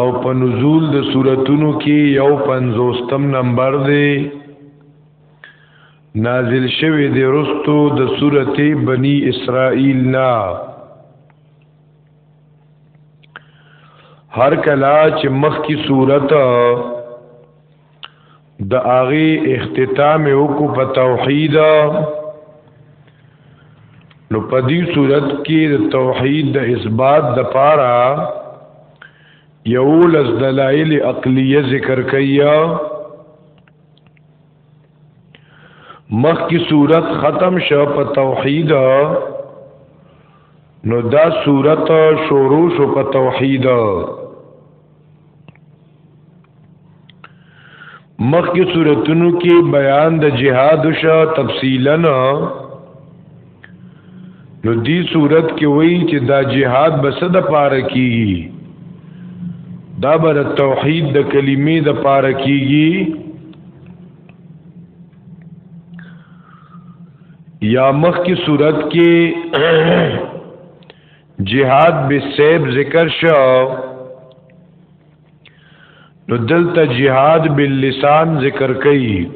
او په نزول د سوراتونو کې یو پنځوستم نمبر دی نازل شوی دی رستو د سورته بنی اسرائیل نا هر کلا چې مخ کی سورته د هغه اختتام وکړو په توحید نو په دې صورت کې د توحید د اثبات د پاره یو لز دلایل عقلیه ذکر کیا مخ کی صورت ختم شو په توحید نو دا صورت شروع شو په توحید مخکې صورتونو کې بیان د جهاد شو تفصیلا نو دې صورت کې وایي چې دا جهاد بس د پاره کیږي دا بر توحید د کلمې د پاره کیږي یا مخکې صورت کې جهاد بالسيف ذکر شو نو دلته جهاد باللسان ذکر کړي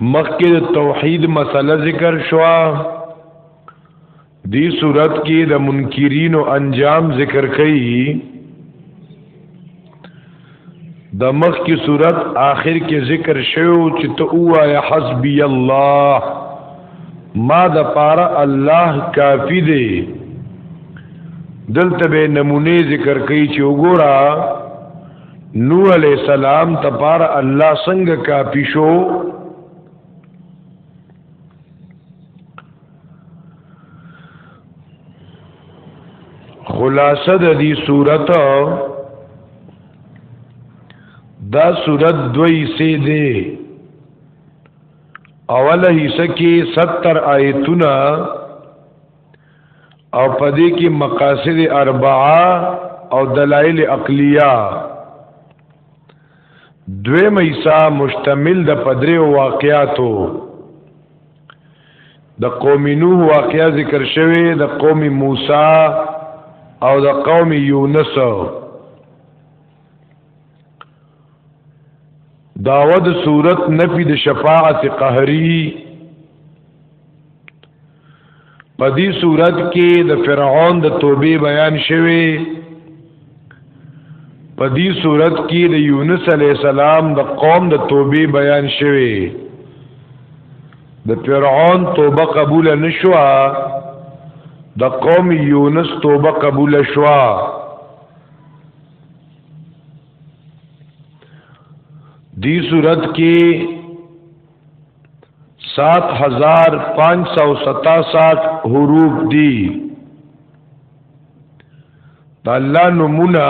مخکې توحید مسله ذکر شوا دی صورت کې د منکرین او انجام ذکر کړي د مخ کی صورت آخر کې ذکر شوو چې ته وایا حسبی الله ما د پاره الله کافی دی دلته به نمونه ذکر کوي چې وګوره نوح علی السلام ته پاره الله څنګه کافی شو خلاصه د دې صورت دا صورت دوی سي دي اوله حصہ کې 70 آیتونه او پدې کې مقاصد اربعه او دلایل عقلیه دوی مېسا مشتمل د پدریو واقعاتو د قوم نوح واقعا ذکر شوی د قوم موسی او د قوم یونس داود صورت نفی د شفاعت قهری په دې صورت کې د فرعون د توبې بیان شوی په دې صورت کې د یونس علی السلام د قوم د توبې بیان شوی د فرعون توبه قبول نشوا د قوم یونس توبه قبول شوا دی صورت کې 7567 حروف دي د الله نمونه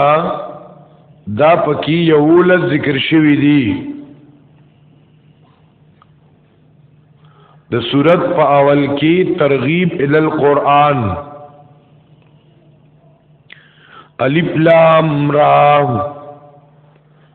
دا پکې یو لز ذکر شوی دی د صورت په اول کې ترغیب ال القرآن الف لام را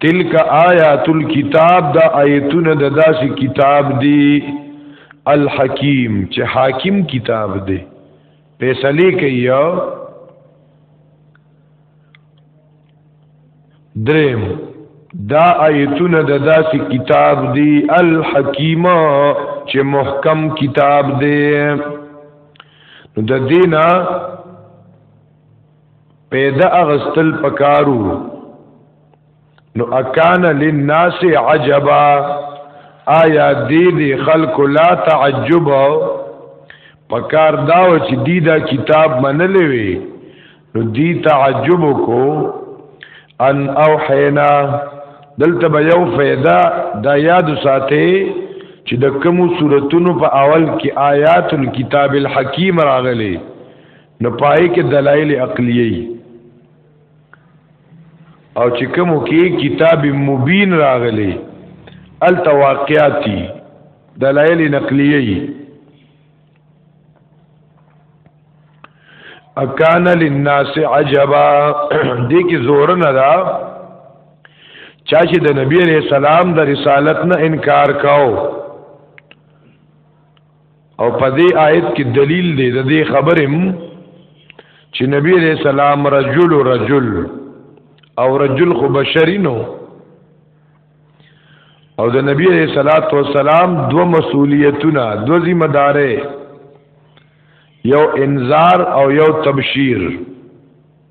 تلک آیات الكتاب دا آیتونه د داسې کتاب دی الحکیم چې حاکم کتاب دی فیصله کوي دریم دا آیتونه د داسې کتاب دی الحکیم چې محکم کتاب دی نو د دینا پیدا اغستل پکارو نو اکان للناس عجبا آیا دی دی خلق لا تعجب پکار داو چې دی دا کتاب منلې وي نو دی تعجب کو ان اوحینا دلته به یو فیدا دا یاد ساتي چې د کوم صورتونو په اول کې آیات الكتاب الحکیم راغلي نو پای کې دلایل عقلیه او چې کوم کې کتاب مبین راغلی التواقیاتی دلایل نقلیه اکان للناس عجبا دې کې زور نه دا چا چې د نبی عليه السلام د رسالت نه انکار کاو او په دې آیت کې دلیل دی د دې خبرې چې نبی علیہ السلام رجل رجل او رجل خو بشری نو او د نبی علیہ الصلات والسلام دو مسئولیتونه دو ذمہ دارې یو انذار او یو تبشیر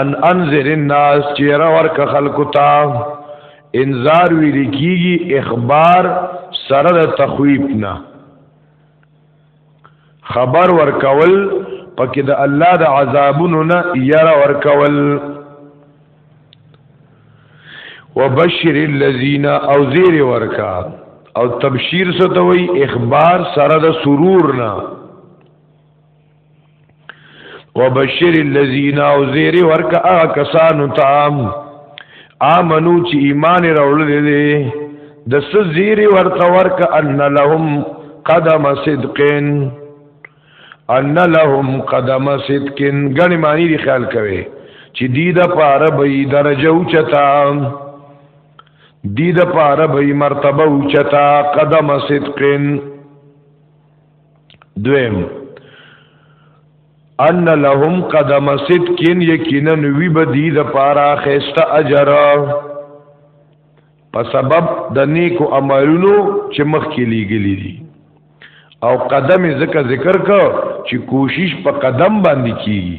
ان انذر الناس چیر ورک خلق تا انذار ویل کیږي اخبار سره د تخویب نه خبر ورکول پکې د الله د عذابونو نه یرا ورکول وبشر الذين او زیر ورکا او تبشیر ستوي اخبار سره د سرور نه وبشر الذين او زیر ورک هغه کسانو ته امنو چې ایمان راوړل دي د سزیر ورته ورک ان لهم قدم صدقن ان لهم قدم صدقن غنی معنی دی خیال کوي چې دی د پاره به درجه اوچتا دی د پاره به مرتبه اوچتا قدم صدقن دویم ان لهم قدم صدق یقینا وی بدی د پارا خسته اجر په سبب د نیکو عملونو چې مخ کې لیګلی دي او قدم ذکر ذکر کو چې کوشش په قدم باندې کیږي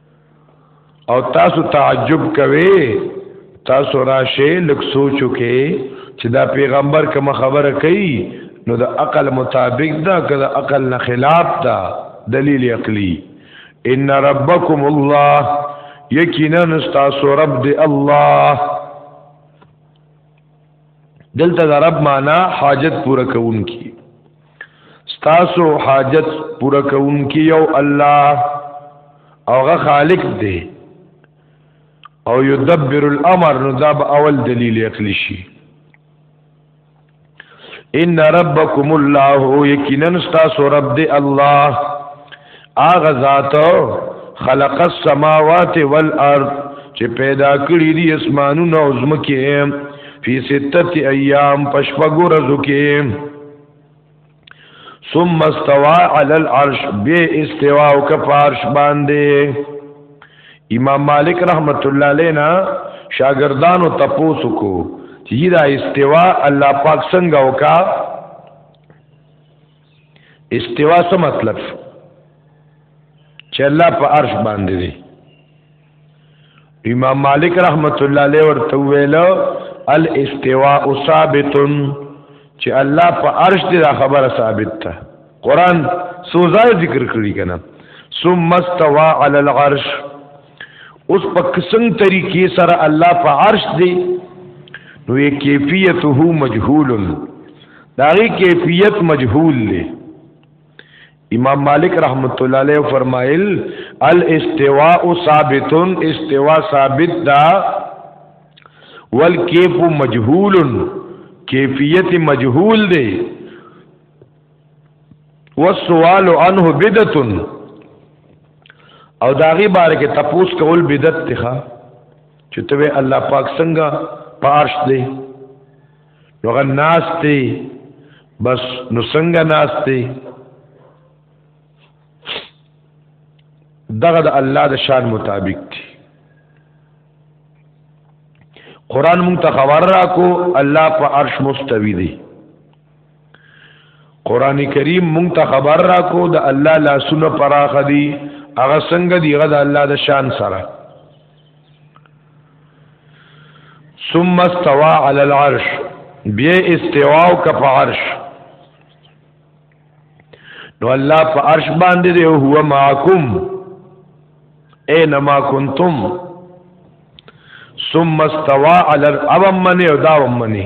او تاسو تعجب کوئ تاسو راشه لک سوچو کې چې دا پیغمبر کوم خبره کوي نو د عقل مطابق دا که د عقل نه خلاف دا دلیل عقلی ان ربکم الله یقینا استاسو رب دی الله دلته د رب معنا حاجت پوره کوونکی ستاسو حاجت پوره کوونکی یو الله اوغه خالق دی او یدبر الامر نو دا به اول دلیل عقلی شي ان ربکم الله یقینا استاسو رب دی الله هغه ذات خلق السماوات والارض چې پیدا کړی دي اسمانونه او زمکه فی ستت ایام پشپګو رزو کې ثم استوى على العرش به استوا او کفارش باندې امام مالک رحمت الله علینا شاگردانو تپوسو کو چې دا استوا الله پاک څنګه وکا استوا څه مطلب شو چې الله په عرش باندې دی امام مالک رحمت الله علیه ورته ویل الاستواء ثابت چې الله په عرش دی دا خبره ثابت ده قران سوزای ذکر کړی کنه ثم استوى على العرش اوس په قسم طریقې سره الله په عرش دی نو یې کیفیته مجهول داغي کیفیت مجهول دی امام مالک رحمت الله علیه فرمایل الاستواء ثابت استوا ثابت دا والکیف مجهول کیفیت مجهول دی والسوال عنه بدعت او داغي بار کې تپوس کول بدعت دی ښا چې ته الله پاک څنګه پارش دی نو غناس دی بس نو څنګه ناس دی دغه د الله د شان مطابق دی قران مونږ ته خبر راکو الله په عرش مستوي دی قران کریم مونږ ته خبر را کو د الله لاسونه پراخ دي هغه څنګه دی غد الله د شان سره ثم استوى على العرش بیا استوا او کف عرش نو الله په عرش باندې دی او هو معکم اينما كنتم ثم استوى على الارض امنه او دا امنه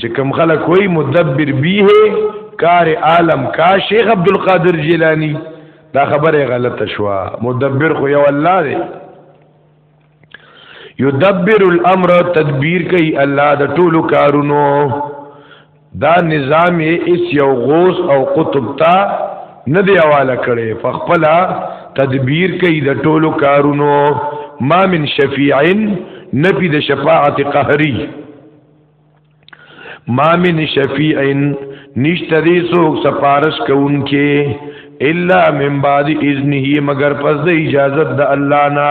چې کم خلک وای مدبر بیه کار عالم کا شیخ عبد القادر جیلانی دا خبره غلطه شو مدبر خو یو الله دی یدبر الامر تدبیر کوي الله د ټولو کارونو دا نظام یې اس یو غوث او قطب تا نه دی حواله کړي په خپل تدبیر کوي د ټولو کارونو ما من شفیعن نفی د شفاعت قهری ما من شفیعن نشته دی څوک سفارش کوونکې الا من بعد اذنه مگر پس د اجازه د الله نه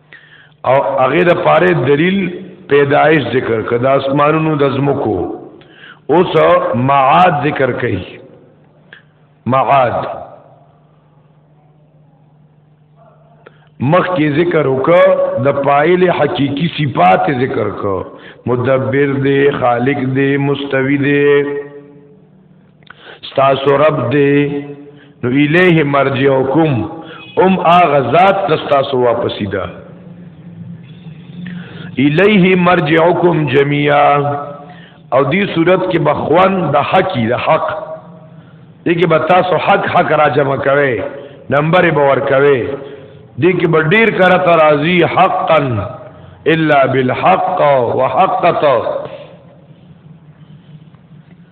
او هغه د پاره دلیل پیدایش ذکر کړه د اسمانونو د زمکو اوس معاد ذکر کړي معاد مخ کې ذکر وکړه د پایل حقيقي صفات ذکر کړه مدبر دی خالق دی مستوي دی ستاسو رب دې نو الیه مرجعکم ام اغه ذات تاسو واپس ده الیه مرجعکم جميعا او دې صورت کې بخوان د حقي د حق دې کې به تاسو حق حق را جمع کوي نمبر به ور کوي دې کې به ډیر کړه ترازی حقا الا بالحق وحقته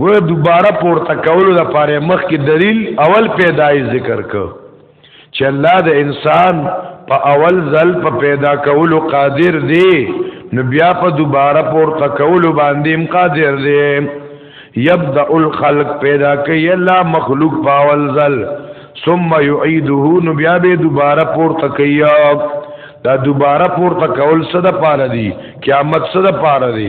ګوره دوباره پورته کولو د پاره مخ کې دلیل اول پیدای ذکر کو چې الله د انسان په اول ځل په پیدا کولو قادر دی نو بیا په دوباره پورته کولو باندې هم قادر دی یبدا الخلق پیدا کوي الله مخلوق په اول ځل ثم يعيده نو بیا به دوباره پورته کوي دا دوباره پورته کول څه د پاره دی قیامت څه د پاره دی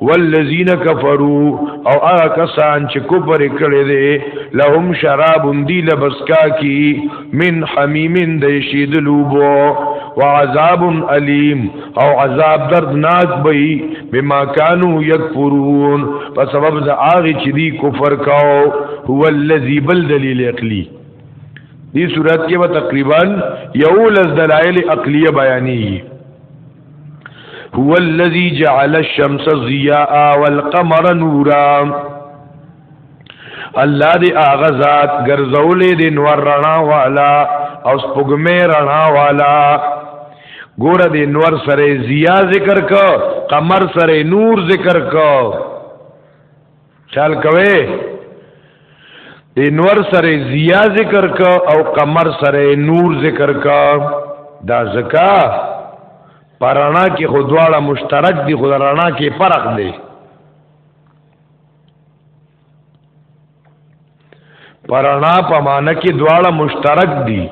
والذین کفروا او هغه کسان چې کفر کړي دي لهم شراب دی لبسکا کی من حمیم د شیدلوبو وعذاب الیم او عذاب دردناک بئی بما کانو یکفرون په سبب د هغه چې دی کفر کاو هو الذی بل دلیل عقلی دې صورت کې به تقریبا یو لز دلایل عقلیه بیانې هو الذي جعل الشمس ضياء والقمر نورا الله دې اغه ذات ګرځولې دې نور رڼا والا او سپګمې رڼا والا ګور دې نور سره ضیا ذکر کو قمر سره نور ذکر کو خیال کوي د نور سره زیا ذکر کا او قمر سره نور ذکر کا دا زکا پرانا کې خو دواړه مشترک دي خو رانا کې فرق دی پرانا په معنی کې دواړه مشترک دي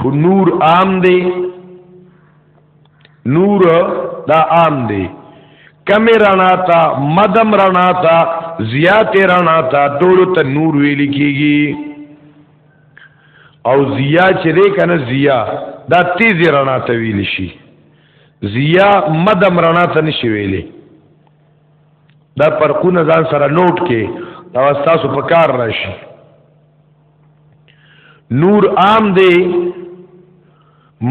خو نور عام دی نور دا عام دی کم رڼا تا مدم رڼا تا زیات رڼا تا ټول ته نور ویل کیږي او زیا چې دی کنه زیا دا تیز رڼا ته ویل شي زیا مدم رڼا ته نشي ویلې دا فرقونه ځان سره نوٹ کې او تاسو په کار راشي نور عام دی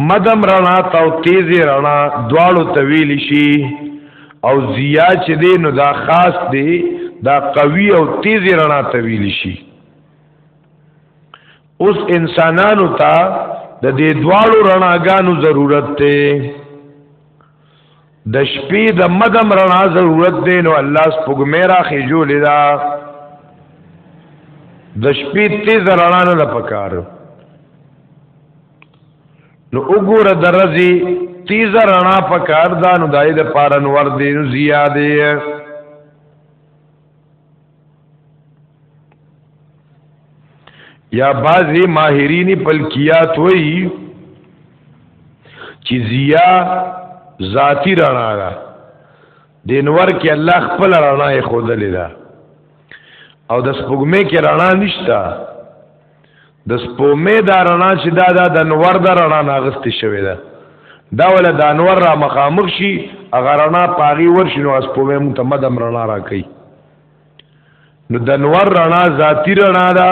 مدم رڼا ته او تیزې رڼا دواړو ته ویل شي او ضیا چې دی نو دا خاص دی دا قوي او تیزې رڼا ته ویل شي اوس انسانانو ته د دې دواړو رڼاګانو ضرورت دی د شپې د مدم رڼا ضرورت دی نو الله سپوږمې را خېجولې ده د شپې تیز رڼا نه ده پکار نو وګوره درځي تیز رڼا پکار ده نو دای د پارنور دی نو زیاده یا بعضی ماهرین پلکیات وی چې زیا ذاتی رڼا ده دینور کې الله خپل رڼا یې خودلې ده او د سپوږمۍ کې رڼا نشته د سپومې دا رڼا چې دا دا د نور د رڼا ناغستی شوی ده دا ولا د انور را مخامخ شي هغه رڼا پاغي ورشي نو سپومې مونږ ته مدم رڼا را کوي نو د نور رڼا ذاتی رڼا ده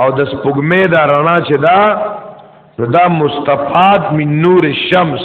او د سپوږمې دا رڼا چې دا نو دا مستفاد من نور الشمس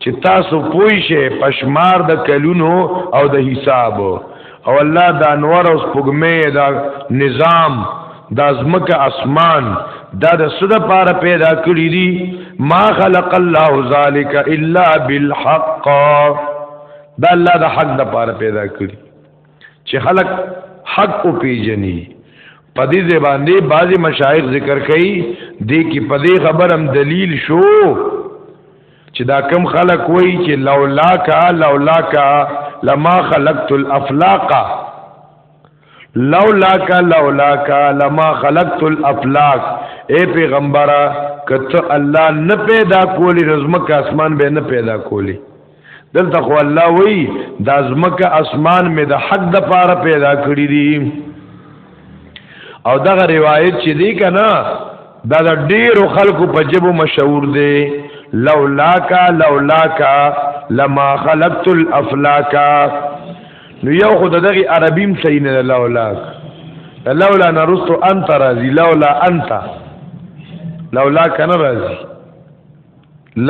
چې تاسو پوي شئ پشمار د کلونو او د حساب او الله د انور او سپګمې د نظام د ازمکه اسمان دا د صد پار پیدا کړی دي ما خلق الله ذالک الا بالحق دا الله د حق د پار پیدا کړی چې خلق حق او پیجنی په دې زباندې بعضی مشایخ ذکر کوي دې کې په دې خبرم دلیل شو چې دا کم خلق وای چې لولا کا لولا کا لما خلقت الافلاق لولا کا لولا کا لما خلقت الافلاق اے پیغمبره کته الله نه پیدا کولی رزمک اسمان به نه پیدا کولی دلته خو الله وی د ازمکه اسمان می د حق د پاره پیدا کړی دي او دغه روایت چې دی کنه دا د ډیرو خلکو په جبو مشهور دی لولاکا لولاکا لما خلقت الافلاکا نو یو خو دغه عربیم صحیح نه لولاک لولا نرست انت راضی لولا انت لولاک نه راضی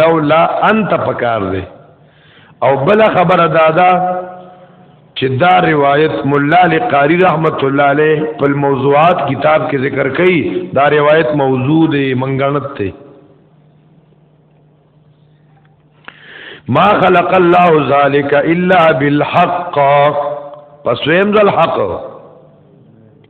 لولا انت پکار دی او بل خبره دادا چې دا روایت مولا علی قاری رحمت الله علیه په موضوعات کتاب کې ذکر کړي دا روایت موضوع دی منګنت ته ما خلق الله ذالک الا بالحق پس ویم ذل حق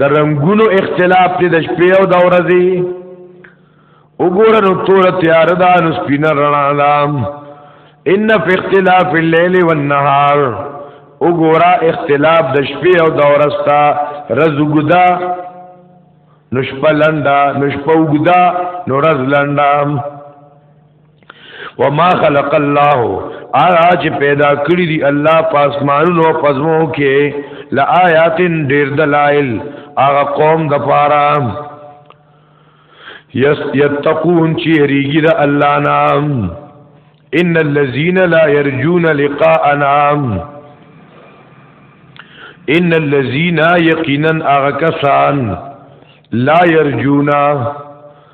د رنگونو اختلاف دی د شپې او د ورځې وګوره نو تور تیار ده نو سپین رڼا ده ان فی اختلاف الليل والنهار وګوره اختلاف د شپې او د ورځ تا رزګدا نشپلندا نشپوګدا نورز لندا وما خلق الله اغا چې پیدا کړی دی الله پاسمانونو پزمو کې لآیاتن ډیر دلائل اغا قوم د پارا یتقون چې ریګی د الله نام ان الذين لا يرجون لقاءنا ان الذين يقينا اغا کسان لا يرجونا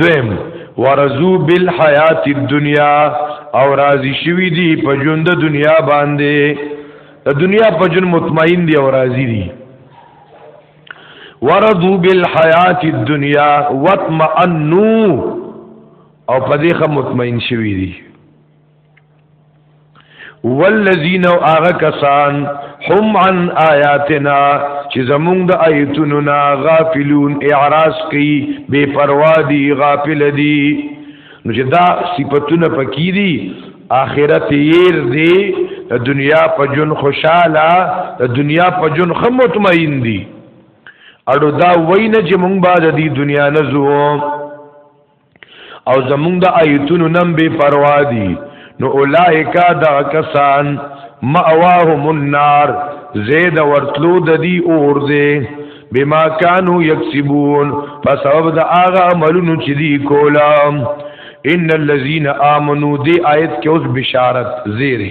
دویم ورزو بالحیات الدنیا او راضی شوی دی په ژوند د دنیا باندې د دنیا په ژوند مطمئن دی او راضی دی ورضو بالحیات الدنیا واطمئنوا او په دې خه مطمئن شوی دی والذین او هغه کسان هم عن آیاتنا چې زمونږ د آیتونو نا غافلون اعراض کوي بے پروا دي غافل دي نو چې دا صفاتونه پکې دي آخرت ير دي د دنیا په جون خوشاله د دنیا په جون خو مطمئن دي اړو دا وینه چې مونږ بعد دي دنیا نه زو او زمونږ د آیتونو نم بی پروا دی نو اولائکا دا کسان مأواهم النار زید ورتلو د دی اور دی بما کانو یکسبون په سبب د هغه عملونو چې دی کولا ان الذين امنوا دی آیت کې اوس بشارت زیره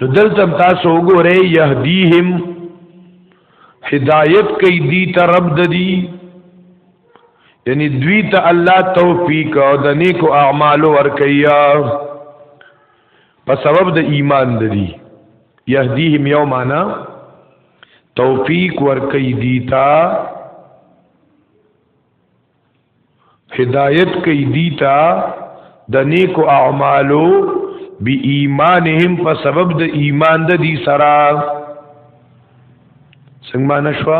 نو دلته تاسو وګورئ يهديهم هدايت کوي دي ته رب د دي یعنی دوی ته الله توفیق او د نیکو اعمال ورکیا په سبب د ایمان د دي يهديهم يومانا توفیق ورکي دي ته هدایت کوي دیتا د نیکو اعمالو بی ایمانهم په سبب د ایمان د دې سره څنګه معنا شو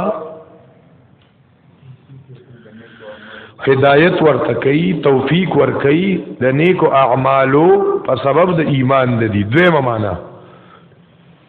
هدایت ورته کوي توفیق ور کوي د نیکو اعمالو په سبب د ایمان د دې دویمه معنا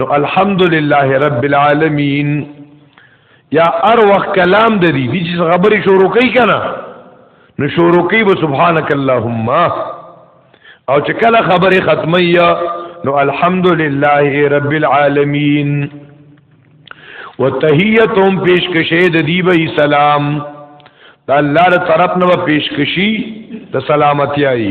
نو الحمدلله رب العالمین یا ار وخت کلام د دې چې خبرې شروع کوي کنه نو شروع کوي به سبحانك اللهم او چې کله خبرې ختمي نو الحمدلله رب العالمین وتحیتهم پیشکشه د دی به سلام د الله تر طرف نه پیشکشي د سلامتی آئی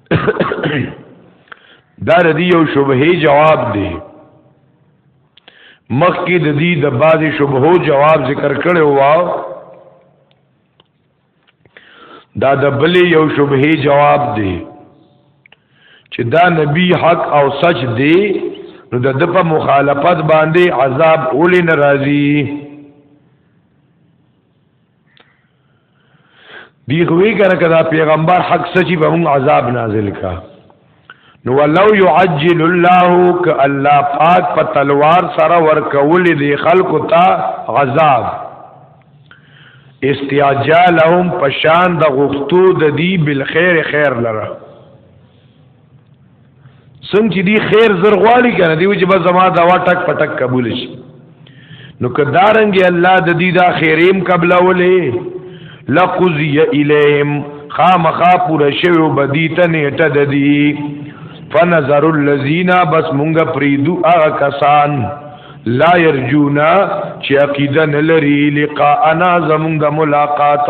دا د دې یو شبهه جواب دی مخکې د دې د بعضې شبهو جواب ذکر کړو وا دا د بلې یو شبهه جواب دی چې دا نبی حق او سچ دی نو د د په مخالفت باندې عذاب اولې ناراضي دی خوی کنه کدا پیغمبر حق سچی به موږ عذاب نازل کا نو ولو يعجل الله ک الله پاک په تلوار سره ورکول دی خلق تا عذاب استعجالهم پشان د غختو د دی بالخير خیر لره څنګه چې دی خیر زر غواړي کنه دی چې بس زما دوا ټک پټک قبول شي نو کدارنګ الله د دې دا خیریم قبل ولې لقضی الیهم خامخا پورا شوی بدیت نیټه د دې فنظر الذین بس مونږ پریدو هغه کسان لا يرجونا چې عقیده نلري لقاءنا زمونږ ملاقات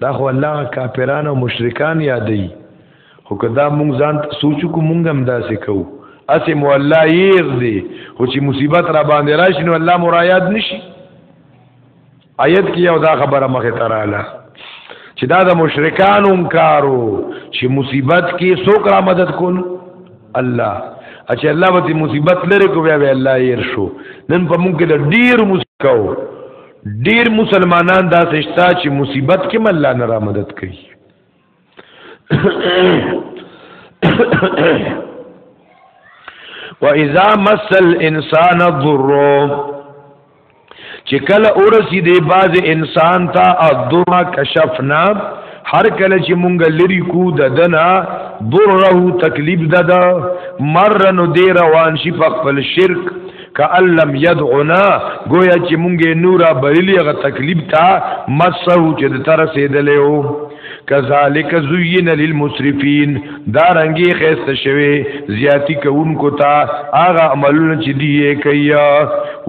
دا خو الله کافران او مشرکان یادې خو کدا مونږ ځان سوچو کو مونږ هم داسې کوو اسې مو الله یې دې خو چې مصیبت را باندې راشي نو الله مرایات نشي آیت کې یو دا خبره مخه تراله چې دا د مشرکان انکارو چې مصیبت کې څوک را مدد کول الله اچھا الله به مصیبت لري کو بیا الله یې شو نن په مونږ کې د ډیر مصیبت کو ډیر مسلمانان دا سشتا چې مصیبت کې مل الله نه را مدد کوي واذا مس الانسان الضر چې کله اورسی دی باز انسان ته الضر کشفنا هر کله چې مونږ لری کو د دنا ضره تکلیف ددا مر نو دی روان شي په خپل شرک کأن لم يدعنا گویا چې مونږه نورا بریلی غ تکلیف تا مسو چې د تر رسیدلې کذالک زین للمسرفین دا رنگی خسته شوی زیاتی کوونکو تا هغه عملونه چې دی کوي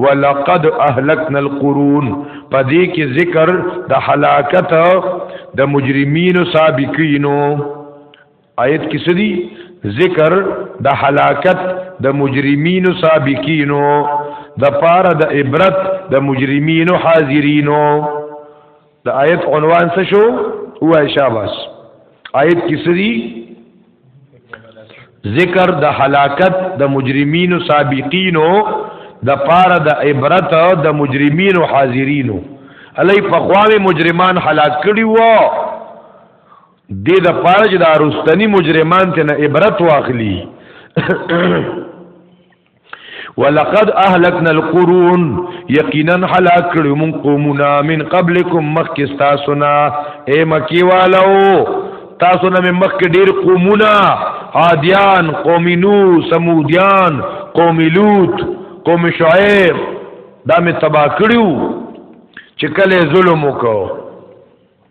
ولقد اهلكنا القرون پدې کې ذکر د هلاکت د مجرمینو سابقینو آیت کې سدي ذکر د هلاکت د مجرمینو سابقینو د پاره د عبرت د مجرمینو حاضرینو د آیت عنوان څه شو او شاباس آیت کې سدي ذکر د هلاکت د مجرمینو سابقینو د پاره د عبرت د مجرمینو حاضرینو الی په خواوی مجرمان هلاک کړي وو دې د پاره چې د ارستنی مجرمان ته نه عبرت واخلي ولقد اهلكنا القرون یقینا هلاک کړو مون قومنا من قبلكم مخک تاسونا اے مکی والو تاسو نه مخک ډیر قومنا عادیان قوم نو سمودیان قوم لوط قوم شعیب دا می تبا کړو چې کله ظلم وکاو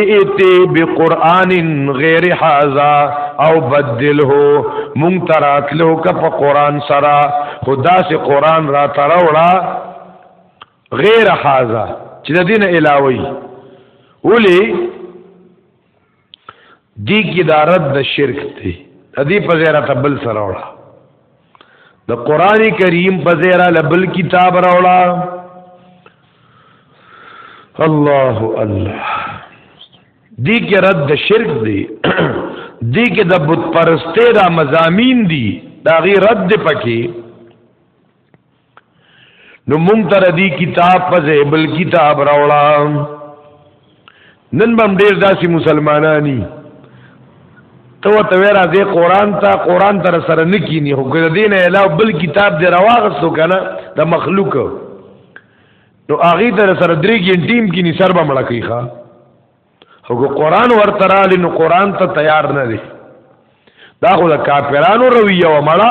ایتی بقران غیر هذا او بدله مون تراتلو ک په قران سرا خدا سے قران را تروړه غیر هذا چې د دین علاوه ولی دی کی دارت د شرک ته ادی په زیرا تبل سره وړه د قران کریم په زیرا لبل کتاب راولا الله الله دی کې رد شرک دی دی کې د بت پرسته را مزامین دی دا غي رد پکې نو مونږ تر دې کتاب په ځای بل کتاب راوړا نن بم ډیر داسې مسلمانانی ته ته ورا دې قران ته قران تر سره نکینی هو ګر دین اله بل کتاب دې راوغسو کنه د مخلوق نو اغه تر سره درې ګنټیم کې ني سر به مړ کوي ښا هو قران ورته را لینو قران ته تیار نه دی دا خو د کافرانو رویه و مړه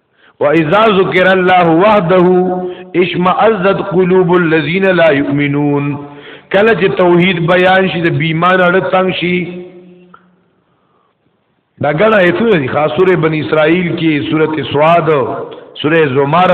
واذا ذکر الله وحده اشمئزت قلوب الذين لا يؤمنون کله چې توحید بیان شي د بیمان اړ تنگ شي دا غنا ایتو دي خاص سوره بنی اسرائیل کې سوره سواد سوره زمر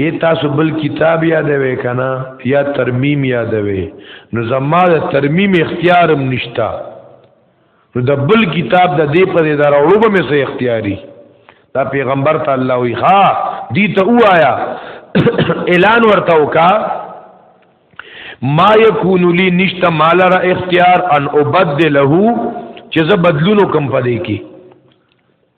ای تاسو بل کتاب یادوي کنه یا ترمیم یادوي نو زما د ترمیم اختیارم نشتا نو د بل کتاب د دې په دې راوړو به مې سه اختیاري دا پیغمبر ته الله وی ها دي ته وایا اعلان ورته وکا ما یکون لی نشتا مال را اختیار ان ابدله چې زه بدلونو کم پدې کې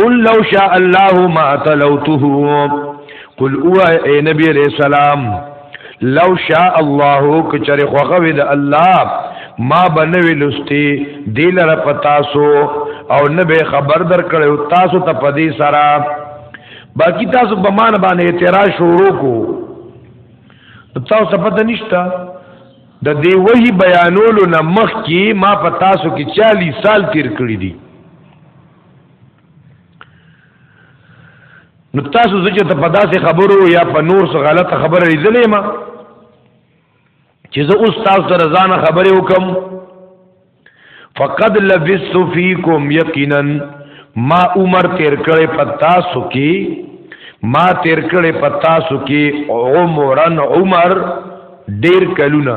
قل لو شاء الله ما تلوته قل او اے نبی علیہ السلام لو شاء الله کچره خوغه د الله ما بنوي لستی دیل را پتاسو او نه به خبر در کړو تاسو ته پدی سرا باقی تاسو په مان باندې اعتراض شروع کو تاسو ته پته نشته د دې وਹੀ بیانولو نه مخ کې ما په تاسو کې 40 سال تیر کړی دي نو تاسو چې ته په داسې خبرو یا په نور څه غلطه خبره لیدلې ما چې زه اوس تاسو سره ځان خبرې وکم فقد لبست فیکم یقینا ما عمر تیر کړې په تاسو کې ما تیر کړې په تاسو کې عمرن عمر ډیر کلونه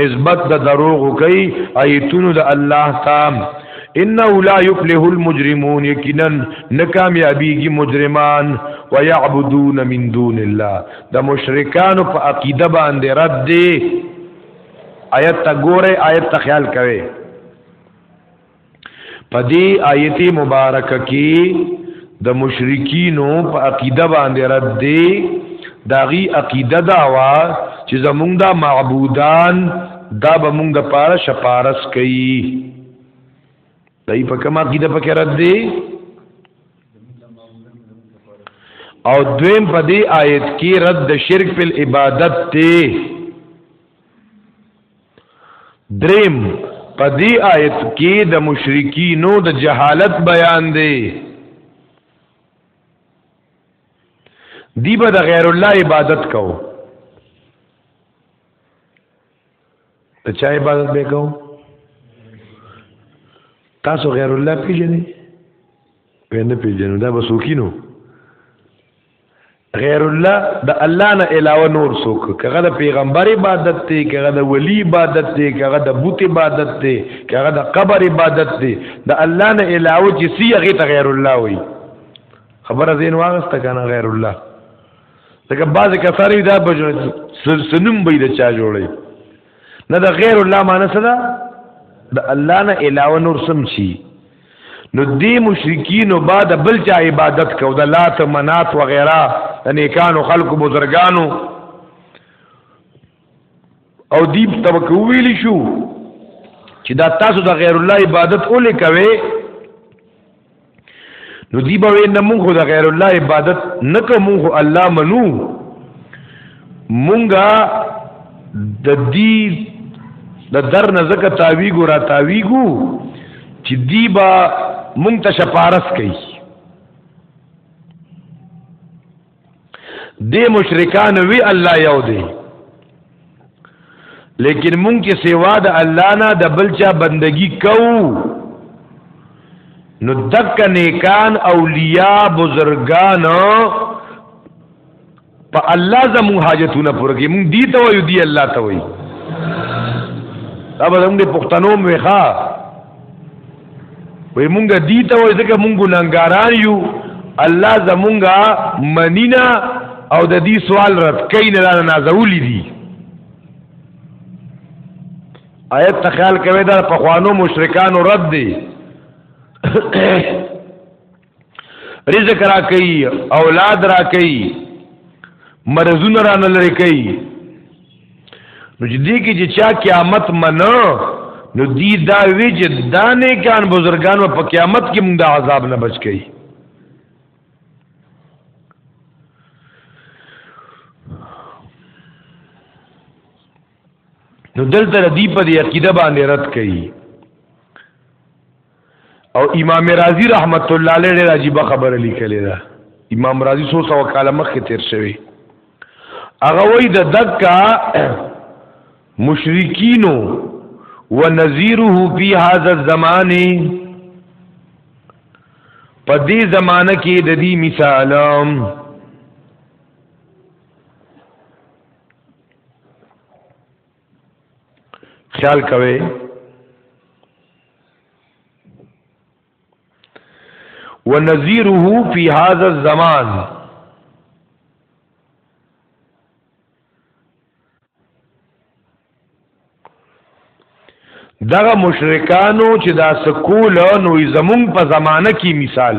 نسبت د دروغ کوي ایتونو د الله تام انه لا يفلح المجرمون یقینا ناکامیابیږي مجرمان ويعبدون من دون الله د مشرکان په عقیده باندې رد دی آیت تا ګوره آیت تا خیال کوي پدی آیت مبارک کی د مشرکینو په عقیده باندې رد دی داغي عقیده دا وا چې زمونږ د معبودان دا به مونږ د پاره شپارس کوي دای په کومه عقیده پکې رد دی او دویم په دې آیت کې رد د شرک په عبادت ته دریم په دې آیت کې د مشرکینو د جهالت بیان دی دی به د غیر الله عبادت کو ته چا عبادت به کو تاسو غیر الله پیژنې پنه پیژنو دا بسوکینو غیر الله د الله نه علاوه نور څوک کغه د پیغمبر عبادت دی کغه د ولی عبادت دی کغه د بت عبادت دی کغه د قبر عبادت دی د الله نه علاوه چې سی هغه ته غیر الله وي خبره زین واغسته کنه غیر الله دغه بعض کثار دا بجو سنم به د چا جوړي نه د غیر الله معنی څه ده د الله نه علاوه نور سم شي نو دی مشرکین بعد بل چا عبادت کو د لات منات وغیرہ د نیکانو خلق بزرگانو او دی توکو ویل شو چې دا تاسو د غیر الله عبادت اولې کوي نو دی به نه مونږ د غیر الله عبادت نه کوم الله منو مونږه د دې د در نه زکه تاویګو را تاویګو چې دی با مونږ ته شپارس کوي د مشرکان وی الله یو دی لیکن مونږ چې سیوا د الله نه د بلچا بندگی کوو نو دک نیکان اولیاء بزرگان په الله زمو حاجتونه پوره کوي مونږ دی ته وایو دی الله ته وایي دا به زموږ پښتنو مخه وای مونږ دی ته وای ځکه مونږ ګناګاران یو الله زمونږه منینا او د دې سوال رد کین نه نازولی دي آیت ته خیال کوي دا په خوانو مشرکانو رد دي رزق را کوي اولاد را کوي مرزونه را نلری کوي نو چې دی کې چې چا قیامت منو نو دی دا وی چې دا نه کان بزرګانو په قیامت کې موږ د عذاب نه بچ کړي نو دلته دی په دې عقیده باندې رد کړي او امام رازی رحمت الله علیه ډېر عجیب خبره لیکلې ده امام رازی سو سو کاله مخکې تیر شوی هغه وای د دکا مشرکینو ونذیره فی هذا الزمان په دې زمانہ کې د دې مثال خیال کوي ونذيره في هذا الزمان دغه مشرکانو چې دا سکول نو زمونږ په زمانه کې مثال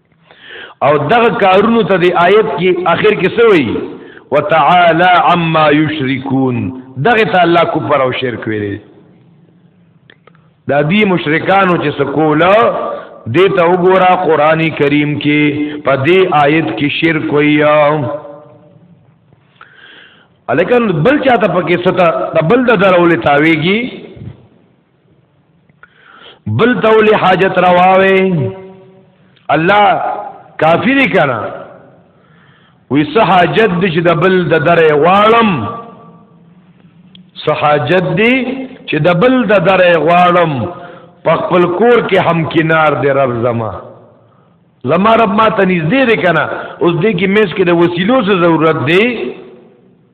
او دغه کارونو ته د آیت کې آخر کې څه وایي وتعالى عما یشرکون دغه ته الله کو پر او شرک ویلي دا دی مشرکانو چې سکولا دیتا وګورا قرآنی کریم کې په دې آیت کې شرک ویا الکه بل چاته پکې ستا د بل د درولې تاویږي بل تولی حاجت رواوي الله کافی دی کنه وی سه حاجت دی چې د بل د درې غواړم سه حاجت دی چې د بل د درې غواړم په خپل کور کې هم کینار دی رب زما زما رب ما ته نږدې دی کنه اوس دې کې مېز کې د وسیلو څه ضرورت دی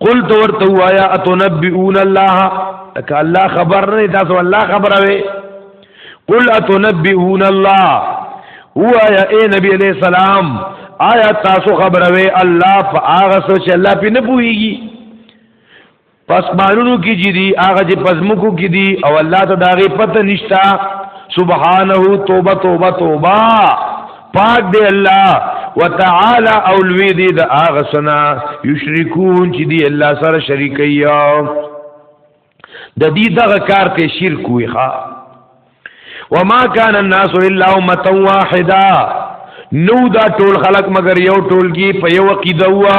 قل تو ورته وایا اتنبئون الله تک الله خبر نه تاسو الله خبر اوي قل اتنبئون الله هو یا اے نبی علیہ السلام آیا تاسو خبر اوي الله فاغه سوچ الله په نه پويږي پس مانونو کې جی دي هغه چې پزمکو کې دي او الله ته داغه پته نشتا سبحانه توبه توبه توبه پاک دی الله وتعالى او لوی دی د هغه سنا یشرکون چې دی الله سره شریکي د دې دغه کار ته شرک وي ښا وما كان الناس الا امه واحده نو دا ټول خلق مگر یو ټولګي په یو عقیده وو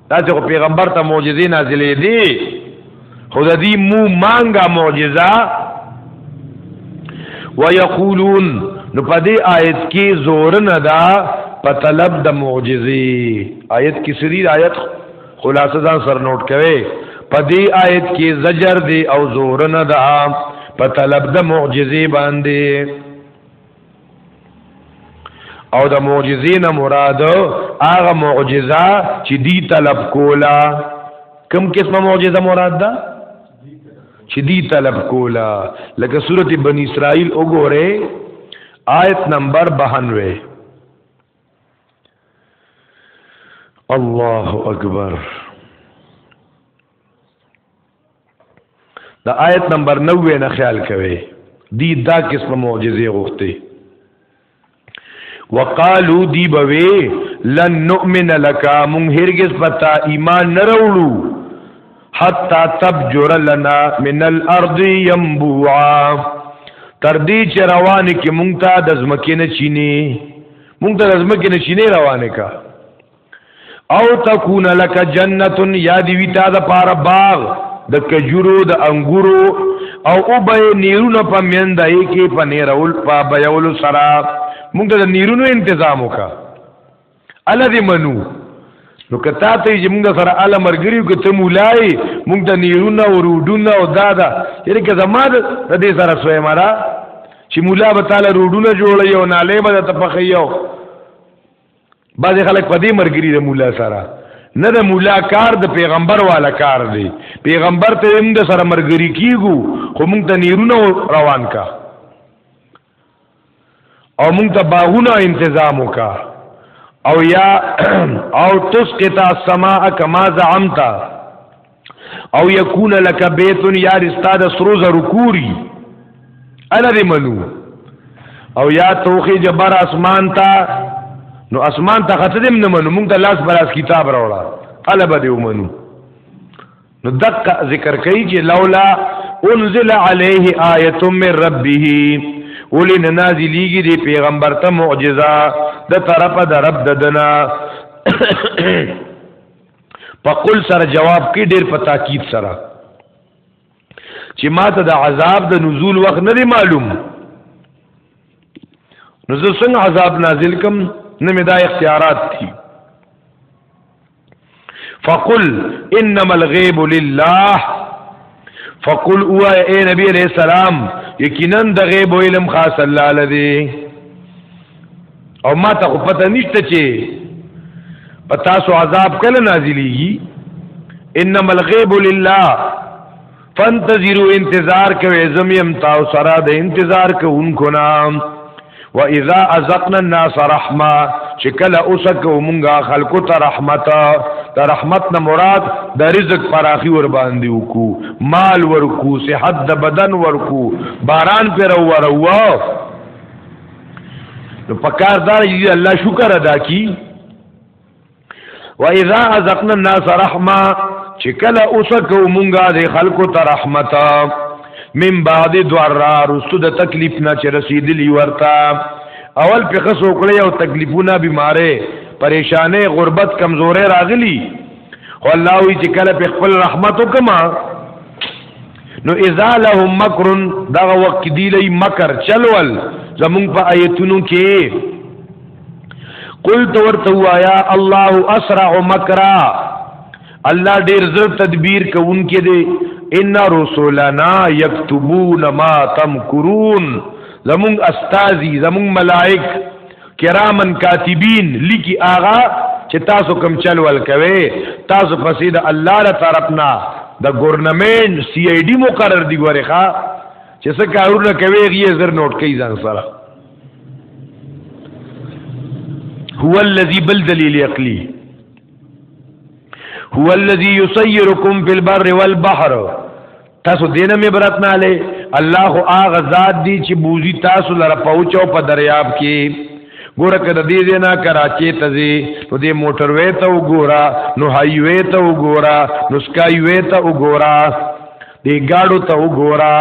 دا چې پیغمبر ته معجزې نازلې دي خو د دې مو مانګه معجزه ويقولون نو په دې آیت کې زور نه دا په طلب د معجزې آیت کې سری آیت خلاصه ځان سر نوٹ کوي په دې آیت کې زجر دی او زور نه دا په طلب د معجزې باندې او د معجزې نه مراد هغه معجزه چې دی طلب کولا کم قسمه معجزه مراد ده چې دی طلب کولا لکه سورته بنی اسرائیل وګوره آیت نمبر 92 الله اکبر د آیت نمبر 90 نه خیال کوي دی دا قسم معجزه غوښته وقالو دی بوي لن نؤمن لك مون هرگز پتا ایمان نه وروړو حتا تبجر لنا من الارض ينبوعا تر دې چې روان کې مونږ ته د زمکې نه چینه مونږ ته د زمکې نه چینه روانه کا او تکون لک جنت یا دی ویتا د پار باغ د کجورو د انګورو او او به نیرونه په مند ای کې په نیرول په بیول سرا موږ د نیرونو تنظیم وکا الذي منو نو کته ته چې موږ سره اله مرګري کو ته مولای موږ د نیرونه او روډونه او دادا یره که زما د دې سره سوې مرا چې مولا به تعالی روډونه جوړي او ناله به ته پخې یو بعضې خلک په دې مرګري د مولا سره نه د مولا کار د پیغمبر والا کار دی پیغمبر ته موږ سره مرګري کیګو خو موږ ته نیرونه روان کا او موږ ته باغونه تنظیم وکا او یا او تسقط السماء کما زعمت او یکون لک بیت یا رستاد سرو زر کوری انا دی منو او یا توخی جبر اسمان تا نو اسمان ته خطه دم نه منو مونږ ته لاس براس کتاب راوړه طلب دی ومنو نو دقه ذکر کوي چې لولا انزل عليه آیه من ربه ولن نازلیږي دی پیغمبر ته معجزه د طرفه د رب ددنا په قل سره جواب کې ډېر په تاکید سره چې ما ته د عذاب د نزول وخت نه دی معلوم نو زه څنګه عذاب نازل کم نه مې دا اختیارات دي فقل انما الغیب لله فقل او اے نبی علیہ السلام یقینا د غیب علم خاص الله لدی او ما ته خو پته نشته چې په تاسو عذاب کله نازلېږي انما الغیب لله فانتظروا انتظار کوي زمیم تاسو سره د انتظار کوونکو نام و اذا ازقنا الناس رحمه چې کله اوسکو مونږه خلکو ته رحمت ته رحمت نه مراد د رزق فراخي ور باندې وکو مال ورکو صحت د بدن ورکو باران پر وروا نو پکار دا دی الله شکر ادا کی و اذا ازقنا الناس رحمه چې کله اوسکو مونږه د خلکو ته رحمت من بعد ذرا رستو د تکلیف نه چې رسیدلی ورتا اول په خسو کړی او تکلیفونه بیماره پریشانې غربت کمزورې راغلی خو الله وی چې کله په خپل رحمت وکما نو اذا لهم مکر دغه وخت کې دی لای مکر چلول زمونږ په آیتونو کې قل تو ورته وایا الله اسرع مکرا الله ډیر زر تدبیر کوونکې دی ان رسولنا یكتبون ما تمکرون زمونږ استاذي زمونږ ملائک کرامن کاتبین لیکي آغا چې تاسو کم چل ول کوي تاسو پسې د الله له طرفنا د ګورنمنت سی ای ډی مقرر دی ګوره ښا چې څه کارونه کوي غي زر نوٹ کوي ځان سره هو الذی بل دلیل عقلی هو الذی یسیرکم فی البر والبحر تاسو دینه می برات نه لې الله خو هغه ذات دی چې بوزي تاسو لره پوچو په دریاب کې ګوره کده دې دې نه کراچي ته زی نو دې موټر وې ته وګوره نو های وې ته وګوره نو سکای وې ته وګوره دې گاډو ته وګوره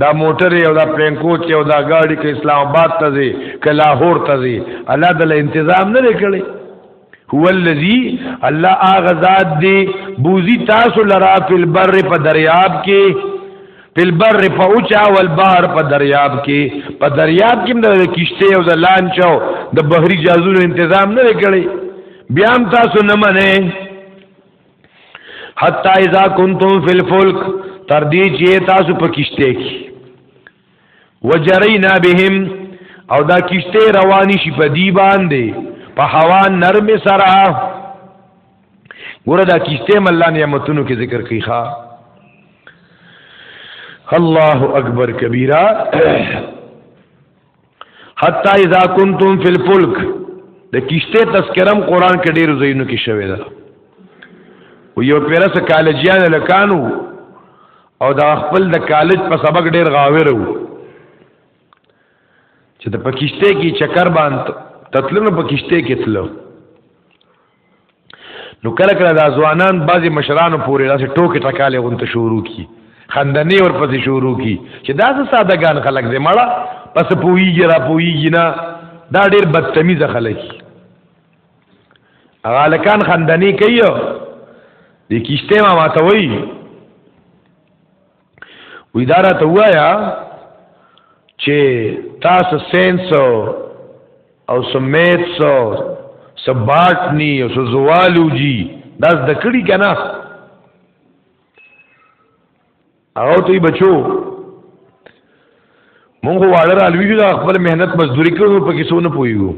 دا موټر یو دا پرنکو چې یو دا گاډي کې اسلام آباد ته زی کلاهور ته زی الله دې تنظیم نه لري هو الذی الله اغه ذات دی بوزی تاسو لرا فی البر په دریاب کې فی البر په اوچا والبحر په دریاب کې په دریاب کې د کشته او د لانچو د بحری جازونو تنظیم نه کړی بیا هم تاسو نه منئ حتا اذا کنتم فی الفلک تر دې چې تاسو په کشته کې وجرینا بهم او دا کشته رواني شي په دی باندې په هوا نرم سره ګوره دا کشته مله نعمتونو کې ذکر کوي ښا الله اکبر کبیره حتا اذا کنتم فی الفلک د کشته تذکرم قران کې ډیرو زینو کې شوی دا و یو پیرس کالجیان لکانو او دا خپل د کالج په سبق ډیر غاور وو چې د پکشته کې چکر باندې تتلنو پکشته کې تلو نو کله کله دا ځوانان بعضی مشرانو پورې داسې ټوکې ټکالې غونته شروع کی خندنې ورپسې شروع کی چې دا څه ساده ګان خلک دې مړه پس پویږي را پویږي نه دا ډیر بدتمیزه خلک هغه لکان خندنی کوي د کیشته ما ماته وای وی دارا ته وایا چې تاسو ساينس او سمیت سو سباټنی او زوالوجی دا د کړي کنه هغه ته بچو مونږ واړه را لوي دا خپل مهنت مزدوري کړو په کیسو نه پويګو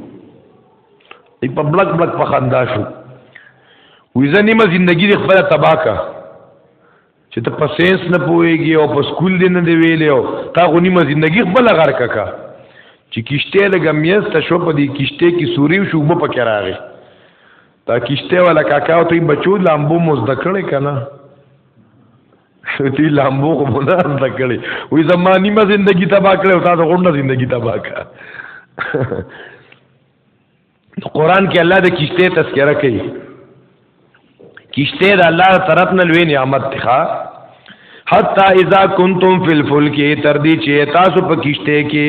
ای په بلک بلک په خندا شو وې ځنې ما زندگی د خپل تباہ کا چې ته په سینس نه پويږي او په سکول دې نه دی ویلې او تا غو نیمه زندگی خپل غر کا کا چې کشته لګم یې ته شو په دې کشته کې سوري شو په پکې راغی دا کشته ولا کاکاو ته بچو لامبو مزدکړې کنه شوتی لامبو خو مونږ نه کړی وې زمانی ما زندگی تبا کړې او تاسو غونډه زندگی تبا کړه قرآن کې الله د کشته تذکرہ کوي کشته د الله طرف نه لوي نعمت ښه حتا اذا کنتم فی الفلک تر دې چې تاسو په کشته کې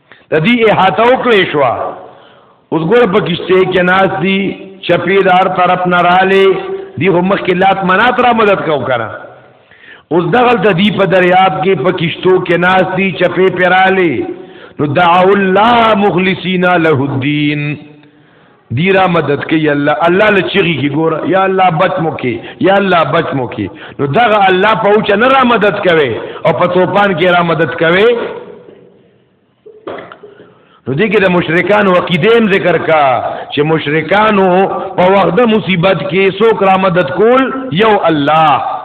د دې احاطه وکړې شو اوس ګور په کشته کې ناس دي چپیدار طرف نه رااله دی هم مخ کې لات منات را مدد کو کنه اوس دغل ته دی په دریاب کې په کشتو کې ناس دي چپې پراله نو دعو الله مخلصین له الدين دی را مدد کوي الله الله له چیغي کې ګوره یا الله بچ مو کې یا الله بچ مو کې نو دغه الله په اوچ نه را مدد کوي او په توپان کې را مدد کوي نو دې کې د مشرکانو عقیدیم ذکر کا چې مشرکانو په وخت د مصیبت کې څوک را مدد کول یو الله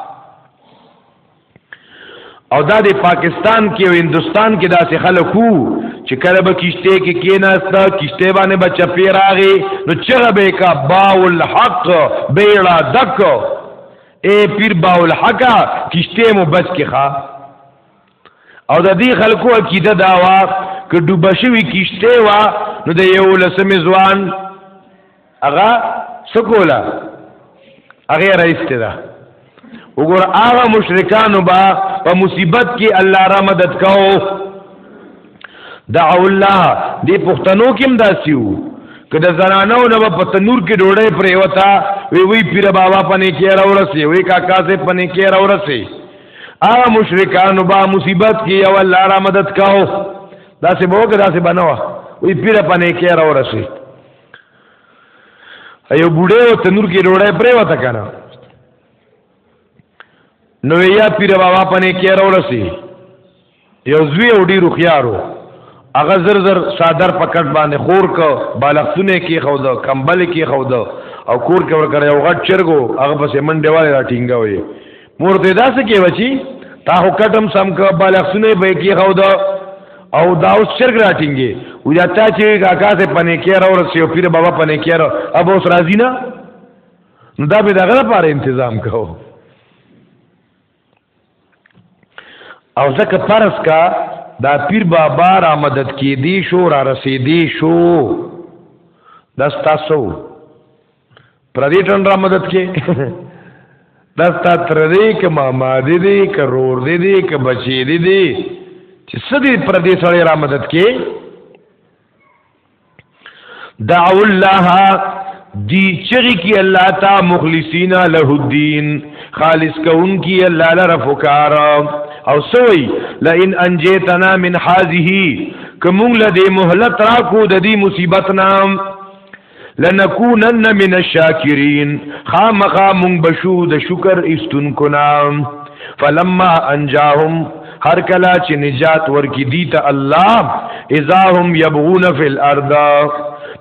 او دا د پاکستان کې او هندستان کې داسې خلکو چې کله به کشته کې کیناستا کشته باندې بچا پیراغي نو چغه به کا باول حق بیړه دک اے پیر باول حق کشته مو بچ کې ښا او د دې خلکو عقیده دا وا ک ډوب شوی کیشته وا نو د یو لسم ځوان هغه سکولا هغه راځته دا وګور هغه مشرکانو با په مصیبت کې الله را مدد کاو دعو الله دې پښتنو کې هم داسیو که د زنانو نه په تنور کې ډوړې پرې وتا وی وی پیر بابا پنه کې راورسي وی کاکا سه پنه کې راورسي هغه مشرکان با مصیبت کې یو الله را مدد کاو دا سه بو کې دا سه بنو وی پیره پنه کې را ورسي ایو بوډه او تنور کې ډوړې پرې وته کنه نو یا پیر بابا پنه کې را ورسي یو زوی او ډیرو خيارو هغه زر زر صادر پکټ باندې خور کو بالښتونه کې خو د کمبل کې خو د او کور کې ور کړی او غټ چرګو هغه پسې منډه والے را ټینګه وي مور دې داسې کې وچی تا هو کټم سم کو بالښتونه به کې خو د او دا اوس چرګ را ټینګي و یا تا چې کاکا ته پنه کې را ورسې او پیر بابا پنه کې را اب اوس راځي نه دا به دغه لپاره تنظیم کوو او ځکه فرض کا دا پیر بابا را مدد کې دی شو را رسې دی شو دستا سو پردیټن را مدد کې دستا تر دې ک ماما دې دې ک رور دې دې ک بچی دې دې چې سدي پردې سره را مدد کې دعو الله دی چغی کی الله تا مخلصین له الدین خالص کون کی الله لره فکار او سوی لئن انجیتنا من هذه کوم له دې مهلت را کو د دې مصیبت نام لنکونن من الشاکرین خامخا مونږ بشو د شکر استونکو نام فلما انجاهم هر کلا چې نجات ورکی دی ته الله اذا هم يبغون في الارض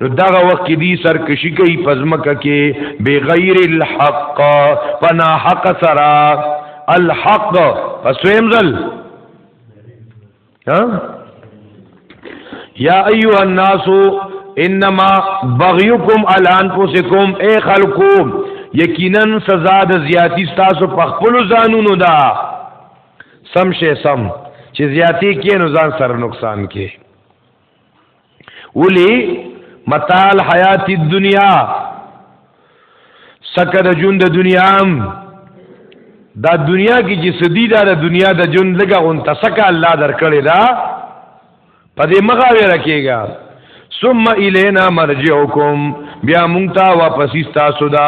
نو دغه وخت کې دی سرکشي کوي پزمکه کې بغیر الحق پنا حق سرا الحق پسویم ذل ها یا ایها الناس انما بغيكم على انفسكم اي خلقو یقینا سزا د زیاتی تاسو په خپل ځانونو ده سم شي سم چې زیاتی کې نو ځان سره نقصان کې ولی متال حیات الدنیا سکه د جون د دنیا دا دنیا کې چې سدی دا د دنیا د جون لګه اون تسکه الله درکړي دا پدې مغا ویره کېږي ثم الینا مرجعکم بیا مونږ ته واپس تاسو دا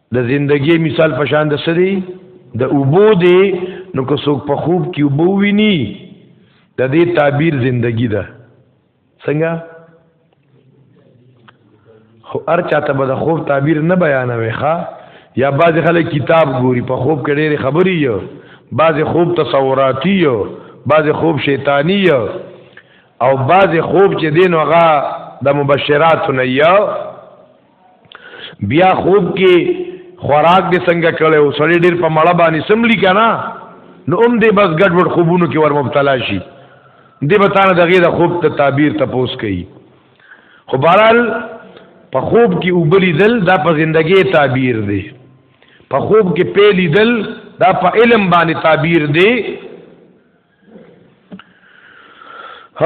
د زندګی مثال پشان د سری د اوبو دی نو که څوک په خوب کې اوبو ویني د دې تعبیر زندگی ده څنګه خو هر چاته به د خوب تعبیر نه بیانوي ښا یا بعض خلک کتاب ګوري په خوب کې ډېری خبري یو بعض خوب تصوراتي یو بعض خوب شیطانی یو او بعض خوب چې دین هغه د مبشرات نه یو بیا خوب کې خوراک دې څنګه کړي او سړی ډیر په مړه باندې سملی کنه نو هم دې بس ګډ وډ خوبونو کې ور مبتلا شي دې به تانه دغه د خوب ته تعبیر تپوس کوي خو بهرال په خوب کې وبلی دل دا په زندګۍ تعبیر دی په خوب کې پیلی دل دا په علم باندې تعبیر دی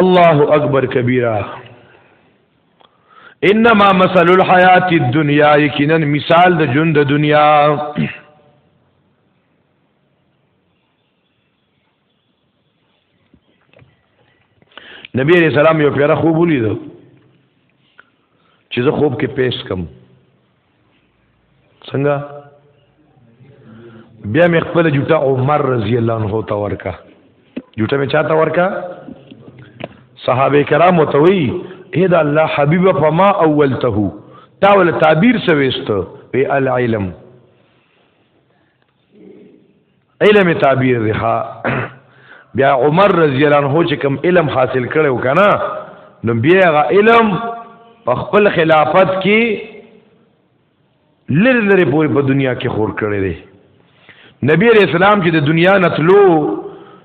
الله اکبر کبیره انما مثل الحیات الدنیا یقینا مثال د ژوند د دنیا نبی علیہ السلام یو پیرا خوب ولید چې زه خوب کې پیش کم څنګه بیا مې خپل جوټه عمر رضی الله عنه ته ورکا جوټه مې چاته ورکا صحابه کرام ته وی اے دا الله حبیب فما اولته تا ول تعبیر سويست وی العلم علم تعبیر دی ها بیا عمر رضی الله عنه چې کوم علم حاصل کړو کنه نو بیا غ علم په خپل خلافت کې لری لری پوری په دنیا کې خور کړی دی نبی رسول الله چې د دنیا نتلو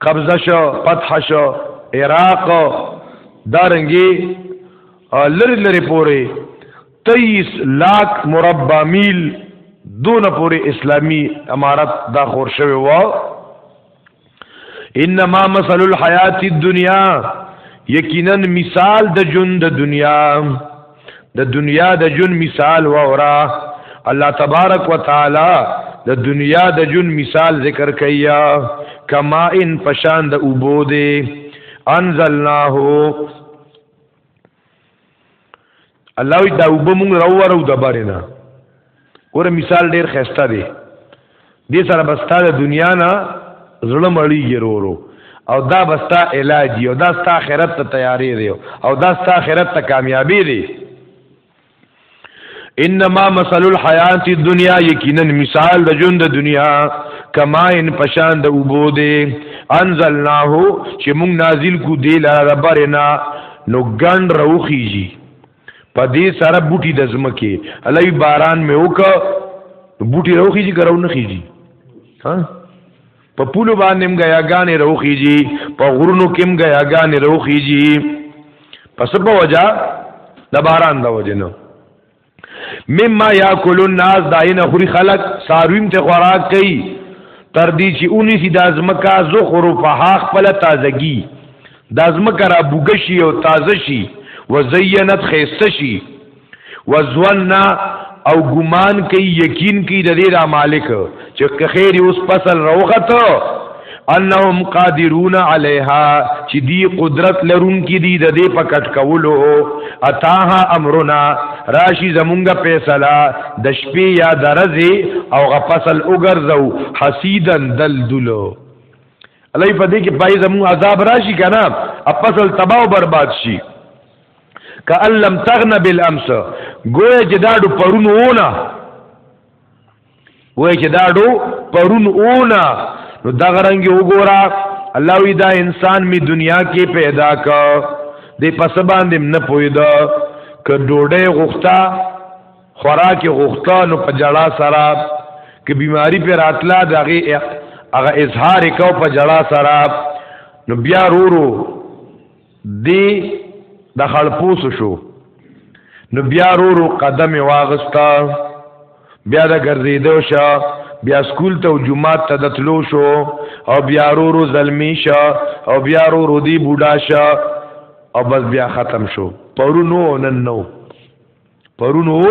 قبضه شو فتح شو عراق دارنګي لری لری پوري 23 لاک مربع میل دون پوري اسلامی امارت دا خور شوی و انما مثل الحیات الدنیا یقینا مثال د ژوند د دنیا د دنیا د جون مثال وورا الله تبارک وتعالى د دنیا د جون مثال ذکر کیا کما ان پشان د اوبو دی انزلناه الله دا وب مونږ راوړو د بارینه ګوره مثال ډیر خسته دی دې سره بستا د دنیا نه زړه مړیږي رورو او دا بستا علاج او دا ستا آخرت ته تیاری دی او دا ستا آخرت ته کامیابی دی انما مثل الحیات الدنیا یقینا مثال د ژوند د دنیا کما ان پشان د وبو دی انزلناه چې موږ نازل کو دی لاره برنا نو ګن روخیږي په دې سره بوټي د زمکه الوی باران مې وک بوټي روخي چې کرو نه خيږي ها په پولو باندې موږ یاګانې روخيږي په غرونو کې موږ یاګانې روخيږي پس په وجا د باران د وجه نه مما یاکل الناس داینه خوري خلق سارویم ته خوراک کوي تر دې چې اونې سي د ازمکا زخرو په حق پله تازگی دا زمکه را بوګشي او تازه شي وزینت خیسته شي وزونا او ګمان کوي یقین کوي د دې را مالک چې خیر اوس فصل روغته انهم قادرون علیها چې دی قدرت لرون کې دی د دې په کټ کولو اتاها امرنا راشي زمونږ فیصله د شپې یا درځي او غ فصل وګرځو حسیدن دلدلو الله په دې کې پای زمو عذاب راشي کنه اپسل تباہ او برباد شي کأن لم تغن بالامس گویا چې دا ډو پرون اونا گویا چې دا ډو پرون اونا نو دا غرنګي وګورا الله وی دا انسان می دنیا کې پیدا کا دې پس باندې نه پویدا ک ډوډۍ غوښتا خوراک غوښته نو په جړا سره که بیماری پر راتلا دغه هغه اظهار کو په جړا سره نو بیا رورو دی د خړپوس شو نو بیا رورو قدم واغستا بیا د ګرځیدو شو بیا سکول ته او جمعات ته دتلو شو او بیا رورو زلمی شو او بیا رورو دی بوډا شو او بس بیا ختم شو پرونو نن نو پرونو